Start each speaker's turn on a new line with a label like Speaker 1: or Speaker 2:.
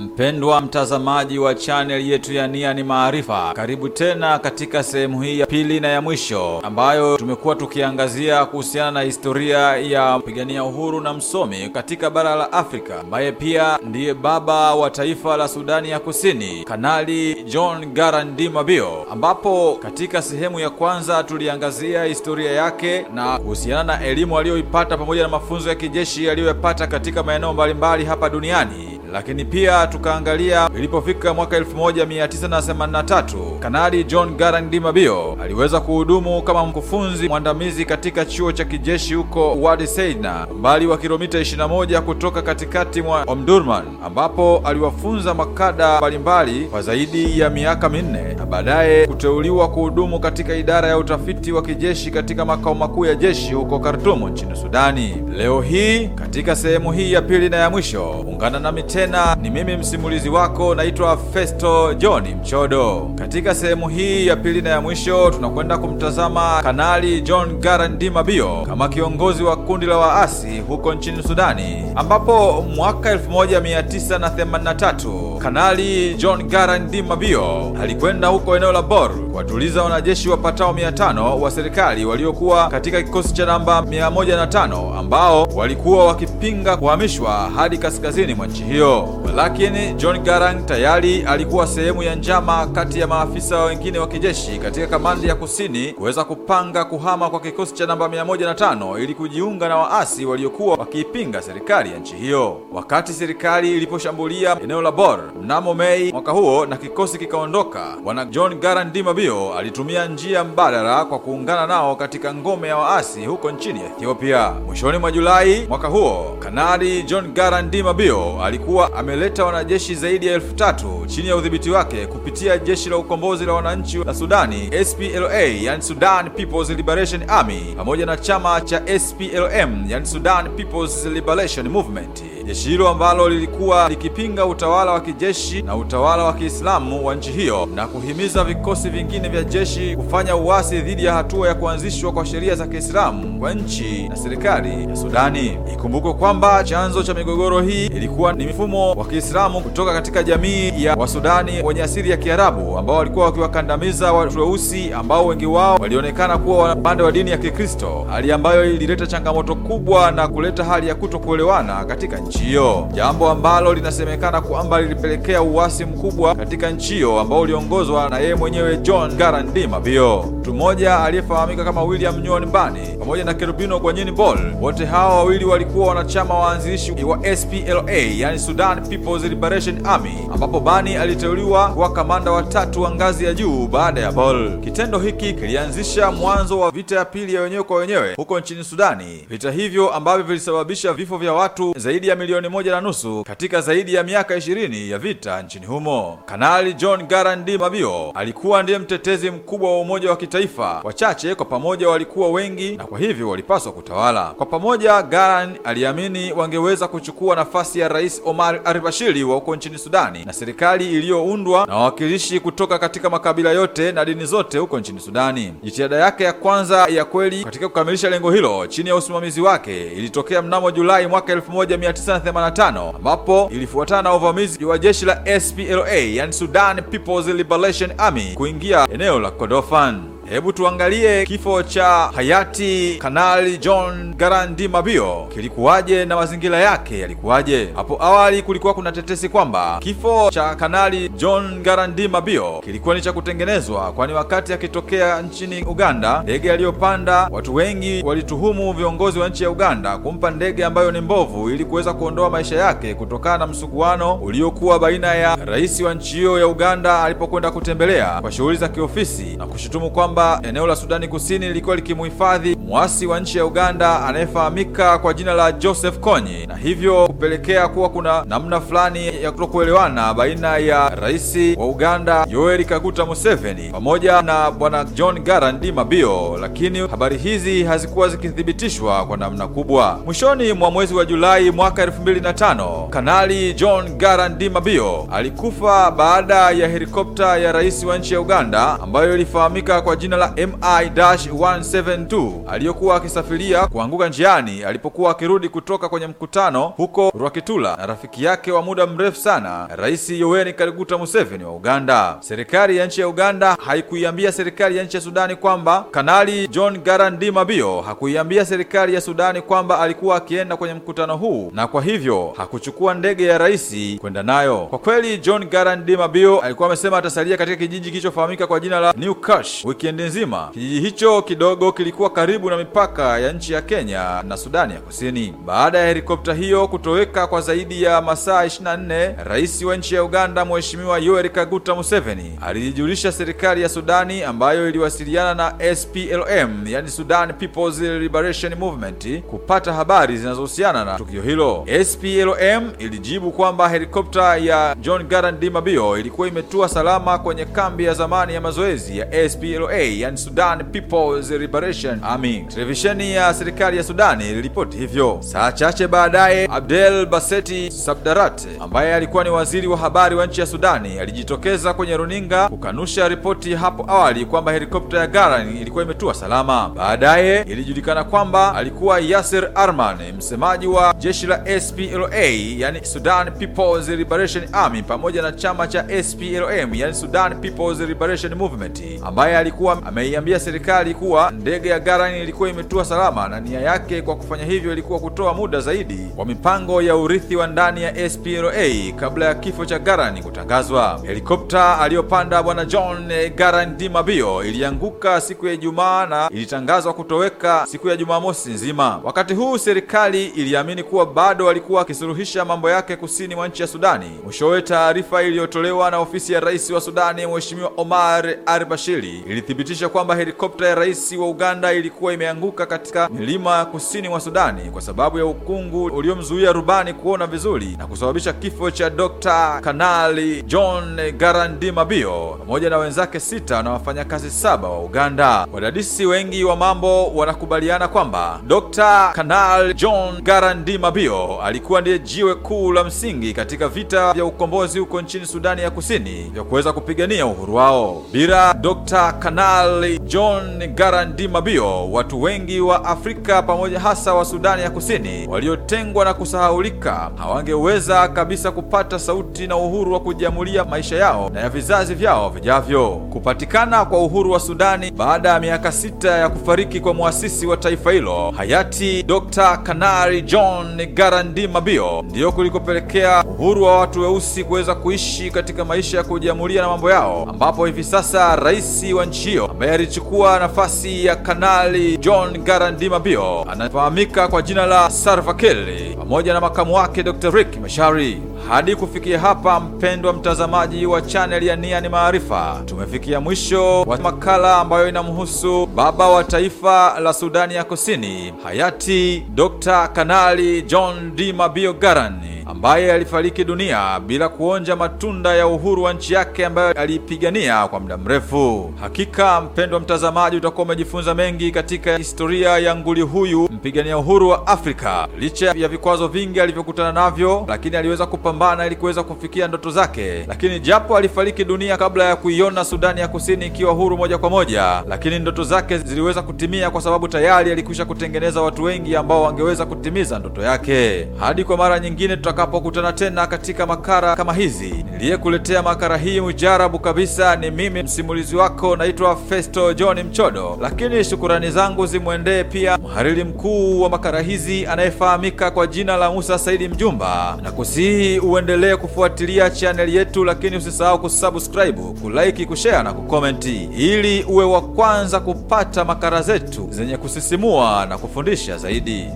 Speaker 1: Mpendwa mtazamaji wa chaneli yetu ya Nia ni Maarifa, karibu tena katika sehemu hii ya pili na ya mwisho ambayo tumekuwa tukiangazia kuhusiana na historia ya mpigania uhuru na msomi katika bara la Afrika ambaye pia ndiye baba wa taifa la Sudani ya Kusini, Kanali John Garandi Mabio, ambapo katika sehemu ya kwanza tuliangazia historia yake na kuhusiana na elimu aliyoipata pamoja na mafunzo ya kijeshi aliyoyapata katika maeneo mbalimbali hapa duniani lakini pia tukaangalia ilipofika mwaka 1983 Kanali John Garang Mabio aliweza kuhudumu kama mkufunzi mwandamizi katika chuo cha kijeshi huko Wadi Seina, umbali wa kilomita 21 kutoka katikati mwa Omdurman, ambapo aliwafunza makada mbalimbali kwa zaidi ya miaka minne na baadaye kuteuliwa kuhudumu katika idara ya utafiti wa kijeshi katika makao makuu ya jeshi huko Khartoum nchini Sudani. Leo hii katika sehemu hii ya pili na ya mwisho, ungana nami tena ni mimi msimulizi wako naitwa Festo John Mchodo. Katika sehemu hii ya pili na ya mwisho tunakwenda kumtazama Kanali John garandi Mabio kama kiongozi wa kundi la waasi huko nchini Sudani, ambapo mwaka 1983 Kanali John garandi Mabio alikwenda huko eneo la Bor kuwatuliza wanajeshi wapatao 500 wa serikali waliokuwa katika kikosi cha namba 105 ambao walikuwa wakipinga kuhamishwa hadi kaskazini mwa nchi hiyo. Lakini John Garang tayari alikuwa sehemu ya njama kati ya maafisa wengine wa kijeshi katika kamandi ya kusini kuweza kupanga kuhama kwa kikosi cha namba 105 ili kujiunga na waasi waliokuwa wakiipinga serikali ya nchi hiyo. Wakati serikali iliposhambulia eneo la Bor mnamo Mei mwaka huo na kikosi kikaondoka, bwana John Garang Dimabio alitumia njia mbadala kwa kuungana nao katika ngome ya waasi huko nchini Ethiopia. Mwishoni mwa Julai mwaka huo, Kanali John Garang Dimabio alikuwa ameleta wanajeshi zaidi ya elfu tatu chini ya udhibiti wake kupitia jeshi la ukombozi la wananchi la Sudani SPLA, yani Sudan People's Liberation Army, pamoja na chama cha SPLM, yani Sudan People's Liberation Movement. Jeshi hilo ambalo lilikuwa likipinga utawala wa kijeshi na utawala wa Kiislamu wa nchi hiyo na kuhimiza vikosi vingine vya jeshi kufanya uasi dhidi ya hatua ya kuanzishwa kwa sheria za Kiislamu kwa nchi na serikali ya Sudani. Ikumbukwe kwamba chanzo cha migogoro hii ilikuwa ni mfumo wa Kiislamu kutoka katika jamii ya Wasudani wenye asili ya Kiarabu ambao walikuwa wakiwakandamiza watu weusi ambao wengi wao walionekana kuwa upande wa dini ya Kikristo, hali ambayo ilileta changamoto kubwa na kuleta hali ya kutokuelewana katika nchi hiyo, jambo ambalo linasemekana kwamba lilipelekea uasi mkubwa katika nchi hiyo ambao uliongozwa na yeye mwenyewe John Garandi Mabio. Mtu mmoja aliyefahamika kama William Nyon Bani pamoja na Kerubino Gwanyini Bol, wote hawa wawili walikuwa wanachama waanzilishi wa SPLA, yani Sudan People's Liberation Army, ambapo Bani aliteuliwa kuwa kamanda wa tatu wa ngazi ya juu baada ya Bol. Kitendo hiki kilianzisha mwanzo wa vita ya pili ya wenyewe kwa wenyewe huko nchini Sudani, vita hivyo ambavyo vilisababisha vifo vya watu zaidi ya milioni moja na nusu katika zaidi ya miaka ishirini ya vita nchini humo. Kanali John Garandi Mabio alikuwa ndiye mtetezi mkubwa wa umoja wa kitaifa. Wachache kwa pamoja walikuwa wengi, na kwa hivyo walipaswa kutawala kwa pamoja. garan aliamini wangeweza kuchukua nafasi ya Rais Omar al-Bashir wa huko nchini Sudani na serikali iliyoundwa na wawakilishi kutoka katika makabila yote na dini zote huko nchini Sudani. Jitihada yake ya kwanza ya kweli katika kukamilisha lengo hilo chini ya usimamizi wake ilitokea mnamo Julai mwaka 1985 ambapo ilifuatana na uvamizi wa jeshi la SPLA, yani Sudan People's Liberation Army kuingia eneo la Kordofan. Hebu tuangalie kifo cha hayati Kanali John Garandi Mabio kilikuwaje na mazingira yake yalikuwaje. Hapo awali kulikuwa kuna tetesi kwamba kifo cha Kanali John Garandi Mabio kilikuwa ni cha kutengenezwa, kwani wakati akitokea nchini Uganda, ndege aliyopanda, watu wengi walituhumu viongozi wa nchi ya Uganda kumpa ndege ambayo ni mbovu ili kuweza kuondoa maisha yake kutokana na msuguano uliokuwa baina ya rais wa nchi hiyo ya Uganda alipokwenda kutembelea kwa shughuli za kiofisi na kushutumu kwamba eneo la Sudani Kusini lilikuwa likimuhifadhi mwasi wa nchi ya Uganda anayefahamika kwa jina la Joseph Kony, na hivyo kupelekea kuwa kuna namna fulani ya kutokuelewana baina ya rais wa Uganda Yoweri Kaguta Museveni pamoja na bwana John Garandi Mabio, lakini habari hizi hazikuwa zikithibitishwa kwa namna kubwa. Mwishoni mwa mwezi wa Julai mwaka 2005 Kanali John Garandi Mabio alikufa baada ya helikopta ya rais wa nchi ya Uganda ambayo ilifahamika kwa jina la MI-172 aliyokuwa akisafiria kuanguka njiani alipokuwa akirudi kutoka kwenye mkutano huko Rwakitula na rafiki yake wa muda mrefu sana Rais Yoweri Kaguta Museveni wa Uganda. Serikali ya nchi ya Uganda haikuiambia serikali ya nchi ya Sudani kwamba Kanali John Garandi Mabio hakuiambia serikali ya Sudani kwamba alikuwa akienda kwenye mkutano huu na kwa hivyo hakuchukua ndege ya rais kwenda nayo. Kwa kweli, John Garandi Mabio alikuwa amesema atasalia katika kijiji kilichofahamika kwa jina la New Kash wikendi nzima. Kijiji hicho kidogo kilikuwa karibu na mipaka ya nchi ya Kenya na Sudani ya Kusini. Baada ya helikopta hiyo kutoweka kwa zaidi ya masaa 24, rais wa nchi ya Uganda Mheshimiwa Yoweri Kaguta Museveni alijijulisha serikali ya Sudani ambayo iliwasiliana na SPLM, yani Sudan People's Liberation Movement kupata habari zinazohusiana na tukio hilo. SPLM ilijibu kwamba helikopta ya John Garandi Mabio ilikuwa imetua salama kwenye kambi ya zamani ya mazoezi ya SPLA, yani Sudan People's Liberation Army. Televisheni ya serikali ya Sudani iliripoti hivyo. Saa chache baadaye, Abdel Baseti Sabdarate ambaye alikuwa ni waziri wa habari wa nchi ya Sudani alijitokeza kwenye runinga kukanusha ripoti hapo awali kwamba helikopta ya Garan ilikuwa imetua salama. Baadaye ilijulikana kwamba alikuwa Yasser Arman, msemaji wa jeshi la SPLA, yani Sudan People's Liberation Army, pamoja na chama cha SPLM, yani Sudan People's Liberation Movement, ambaye alikuwa ameiambia serikali kuwa ndege ya Ilikuwa imetua salama na nia yake kwa kufanya hivyo ilikuwa kutoa muda zaidi wa mipango ya urithi wa ndani ya SPLA kabla ya kifo cha Garan kutangazwa. Helikopta aliyopanda bwana John garan dimabio ilianguka siku ya Ijumaa na ilitangazwa kutoweka siku ya Jumamosi nzima. Wakati huu serikali iliamini kuwa bado alikuwa akisuluhisha mambo yake kusini mwa nchi ya Sudani. Mwishowe, taarifa iliyotolewa na ofisi ya rais wa Sudani Mheshimiwa Omar al-Bashiri ilithibitisha kwamba helikopta ya rais wa Uganda ilikuwa imeanguka katika milima ya kusini mwa Sudani kwa sababu ya ukungu uliomzuia rubani kuona vizuri na kusababisha kifo cha Dr. Kanali John Garandi Mabio pamoja na wenzake sita na wafanyakazi saba wa Uganda. Wadadisi wengi wa mambo wanakubaliana kwamba Dr. Kanali John Garandi Mabio alikuwa ndiye jiwe kuu la msingi katika vita vya ukombozi huko nchini Sudani ya Kusini vya kuweza kupigania uhuru wao. Bila Dr. Kanali John Garandi Mabio, watu wengi wa Afrika pamoja hasa wa Sudani ya Kusini waliotengwa na kusahaulika hawangeweza kabisa kupata sauti na uhuru wa kujiamulia maisha yao na ya vizazi vyao vijavyo. Kupatikana kwa uhuru wa Sudani baada ya miaka sita ya kufariki kwa muasisi wa taifa hilo hayati Dr. Kanari John Garandi Mabio ndiyo kulikopelekea uhuru wa watu weusi kuweza kuishi katika maisha ya kujiamulia na mambo yao, ambapo hivi sasa rais wa nchi hiyo ambaye alichukua nafasi ya Kanali John Garandi Mabio anafahamika kwa jina la Salva Kiir pamoja na makamu wake Dr. Rick Machar. Hadi kufikia hapa, mpendwa mtazamaji wa chaneli ya Nia ni Maarifa, tumefikia mwisho wa makala ambayo inamhusu baba wa taifa la Sudani ya Kusini, hayati Dr. Kanali John D. Mabio ambaye alifariki dunia bila kuonja matunda ya uhuru wa nchi yake ambayo aliipigania kwa muda mrefu. Hakika mpendwa mtazamaji, utakuwa umejifunza mengi katika historia ya nguli huyu mpigania uhuru wa Afrika. Licha ya vikwazo vingi alivyokutana navyo, lakini aliweza kupambana ili kuweza kufikia ndoto zake. Lakini japo alifariki dunia kabla ya kuiona Sudani ya Kusini ikiwa huru moja kwa moja, lakini ndoto zake ziliweza kutimia kwa sababu tayari alikwisha kutengeneza watu wengi ambao wangeweza kutimiza ndoto yake. Hadi kwa mara nyingine tutakapokutana tena katika makara kama hizi, niliyekuletea makara hii mujarabu kabisa ni mimi msimulizi wako, naitwa Festo John Mchodo, lakini shukurani zangu zimwendee pia mhariri mkuu wa makara hizi anayefahamika kwa jina la Musa Saidi Mjumba, na kusihi uendelee kufuatilia chaneli yetu, lakini usisahau kusubscribe, kulike, kushare na kukomenti ili uwe wa kwanza kupata makala zetu zenye kusisimua na kufundisha zaidi.